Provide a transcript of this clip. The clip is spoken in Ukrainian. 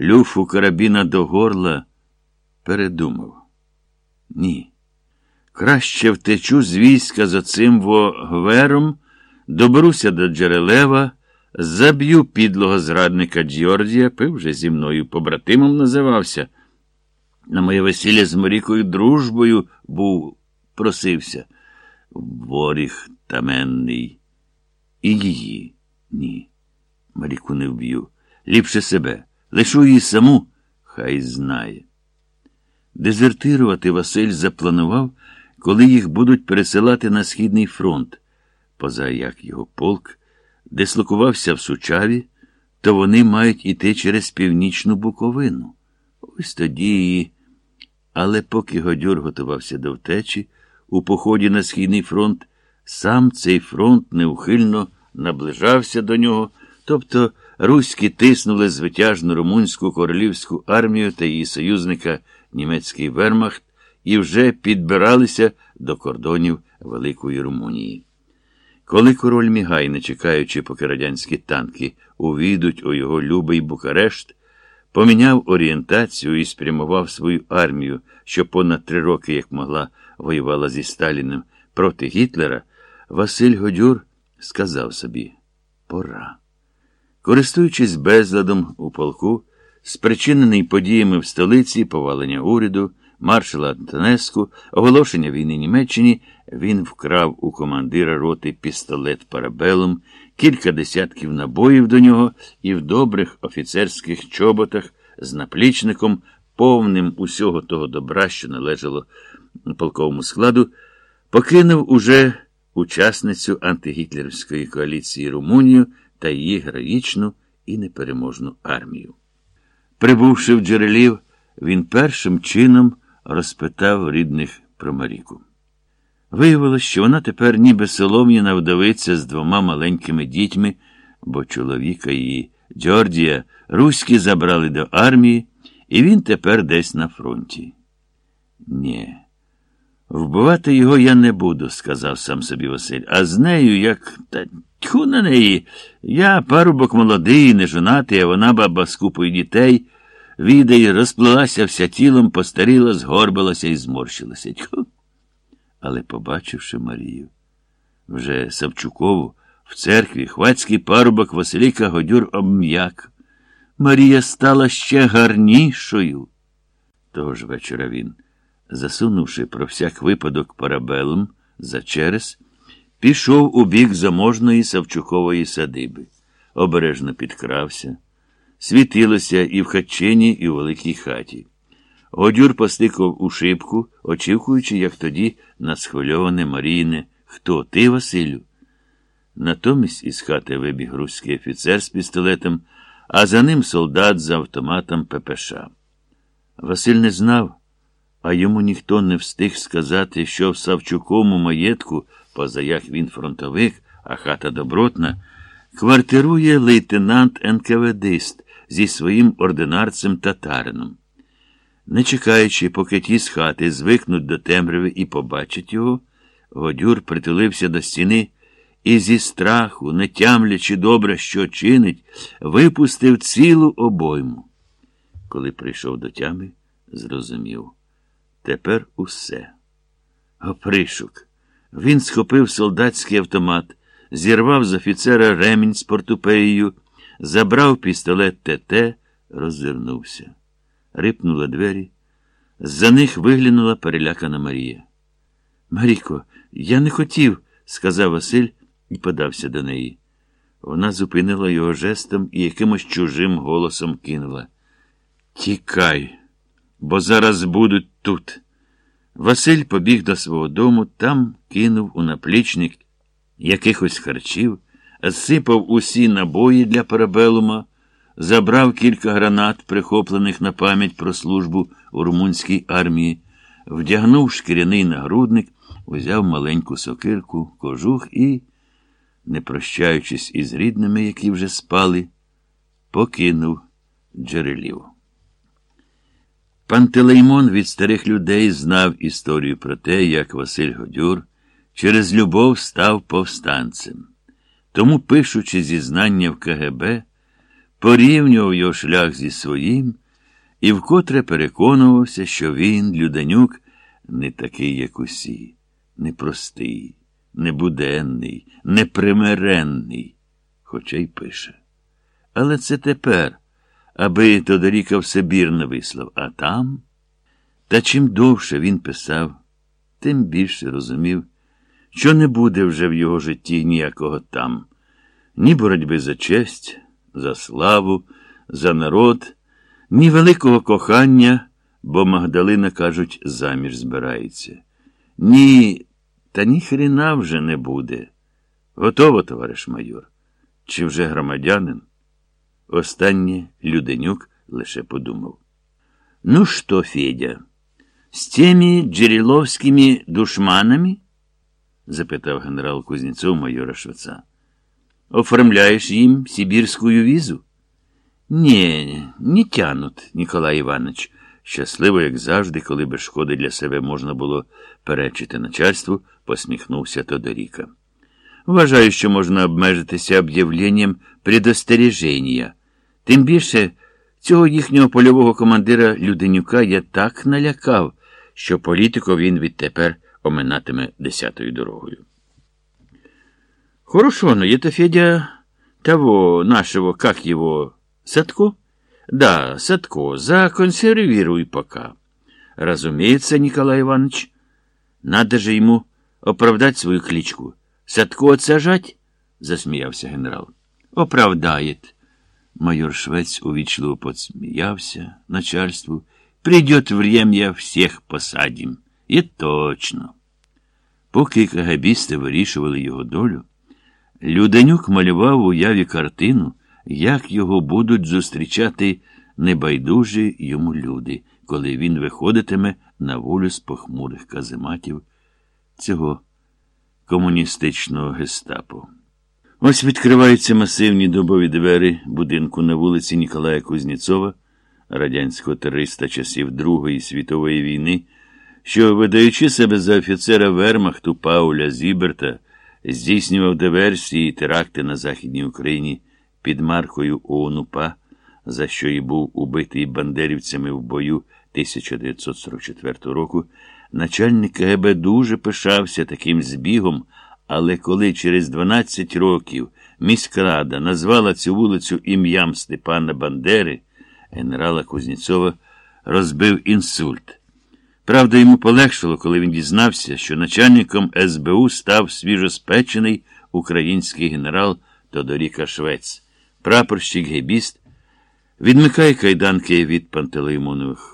люфу карабіна до горла, передумав. Ні. Краще втечу з війська за цим вогвером, доберуся до Джерелева, заб'ю підлого зрадника Джордія, пив вже зі мною побратимом називався. На моє весілля з Марікою дружбою був, просився. Воріг таменний. І її. Ні. Маріку не вб'ю. Ліпше себе. Лишу її саму, хай знає. Дезертирувати Василь запланував, коли їх будуть пересилати на Східний фронт, поза як його полк дислокувався в Сучаві, то вони мають іти через північну Буковину. Ось тоді і. Але поки Годюр готувався до втечі, у поході на Східний фронт, сам цей фронт неухильно наближався до нього, тобто руські тиснули звитяжну румунську королівську армію та її союзника німецький вермахт і вже підбиралися до кордонів Великої Румунії. Коли король Мігай, не чекаючи, поки радянські танки увійдуть у його любий Букарешт, поміняв орієнтацію і спрямував свою армію, що понад три роки, як могла, воювала зі Сталіним проти Гітлера, Василь Годюр сказав собі пора. Користуючись безладом у полку, спричинений подіями в столиці, повалення уряду, маршала Антонеску, оголошення війни Німеччині, він вкрав у командира роти пістолет парабелом, кілька десятків набоїв до нього і в добрих офіцерських чоботах з наплічником, повним усього того добра, що належало полковому складу, покинув уже учасницю антигітлерівської коаліції Румунію та її героїчну і непереможну армію. Прибувши в джерелів, він першим чином розпитав рідних про Маріку. Виявилось, що вона тепер ніби солом'яна вдовиця з двома маленькими дітьми, бо чоловіка її Джордія руські забрали до армії, і він тепер десь на фронті. Ні. Вбивати його я не буду, сказав сам собі Василь. А з нею, як та тьху на неї, я парубок молодий, не жонатий, а вона баба з купою дітей, відає, розплилася вся тілом, постаріла, згорбилася і зморщилася. Тьху. Але, побачивши Марію, вже Савчукову, в церкві хвацький парубок Василіка Годюр обм'як. Марія стала ще гарнішою. Того ж вечора він засунувши про всяк випадок парабелом за через, пішов у бік заможної Савчукової садиби, обережно підкрався, світилося і в хатчині, і у великій хаті. Годюр постикав у шибку, очікуючи, як тоді на схвильоване Марійне Хто ти, Василю? Натомість із хати вибіг руський офіцер з пістолетом, а за ним солдат з автоматом ППШ. Василь не знав а йому ніхто не встиг сказати, що в Савчукому маєтку, поза як він фронтовик, а хата добротна, квартирує лейтенант НКВДист зі своїм ординарцем татарином. Не чекаючи, поки ті з хати звикнуть до темряви і побачать його, Годюр притулився до стіни і зі страху, не тямлячи добре, що чинить, випустив цілу обойму. Коли прийшов до тями, зрозумів. Тепер усе. Опришук. Він схопив солдатський автомат, зірвав з офіцера ремінь з портупеєю, забрав пістолет ТТ, роззирнувся. Рипнула двері. За них виглянула перелякана Марія. Маріко, я не хотів, сказав Василь і подався до неї. Вона зупинила його жестом і якимось чужим голосом кинула. Тікай бо зараз будуть тут. Василь побіг до свого дому, там кинув у наплічник якихось харчів, зсипав усі набої для парабелума, забрав кілька гранат, прихоплених на пам'ять про службу у румунській армії, вдягнув шкіряний нагрудник, узяв маленьку сокирку, кожух і, не прощаючись із рідними, які вже спали, покинув джерелів. Пантелеймон від старих людей знав історію про те, як Василь Годюр через любов став повстанцем. Тому, пишучи зізнання в КГБ, порівнював його шлях зі своїм і вкотре переконувався, що він, Люденюк, не такий, як усі, непростий, небуденний, непримиренний, хоча й пише. Але це тепер, аби Тодоріка в Сибір не вислав, а там. Та чим довше він писав, тим більше розумів, що не буде вже в його житті ніякого там, ні боротьби за честь, за славу, за народ, ні великого кохання, бо Магдалина, кажуть, заміж збирається. Ні, та ні хріна вже не буде. Готово, товариш майор. Чи вже громадянин? Останнє Люденюк лише подумав. Ну что, Федя, с теми джереловскими душманами? запитав генерал Кузнєцов майора Швеца. Оформляєш їм сибірську візу? Ні, не тянуть, Ніколай Іванович. Щасливо, як завжди, коли без шкоди для себе можна було перечити начальству, посміхнувся Тодоріка. Вважаю, що можна обмежитися об'явленням предостереження. Тим більше цього їхнього польового командира Люденюка я так налякав, що політику він відтепер оминатиме десятою дорогою. Хорошо, но это Федя того нашего, как его, Садко? Да, Садко, законсервируй пока. Разумеется, Николай Иванович. Надо же ему оправдать свою кличку. Садко отсажать? засміявся генерал. Оправдает. Майор Швець увічливо подсміявся начальству. Придет время, всех посадим. І точно. Поки кагабісти вирішували його долю, Люденюк малював у уяві картину, як його будуть зустрічати небайдужі йому люди, коли він виходитиме на волю з похмурих казематів цього комуністичного гестапо. Ось відкриваються масивні добові двері будинку на вулиці Ніколая Кузніцова, радянського терориста часів Другої світової війни, що, видаючи себе за офіцера Вермахту Пауля Зіберта, здійснював диверсії і теракти на Західній Україні під маркою ООНУПА, за що і був убитий бандерівцями в бою 1944 року, начальник КГБ дуже пишався таким збігом, але коли через 12 років міськрада назвала цю вулицю ім'ям Степана Бандери, генерала Кузнєцова розбив інсульт. Правда, йому полегшило, коли він дізнався, що начальником СБУ став свіжоспечений український генерал Тодоріка Швець, прапорщик гебіст, відмикає кайданки від пантелеймонових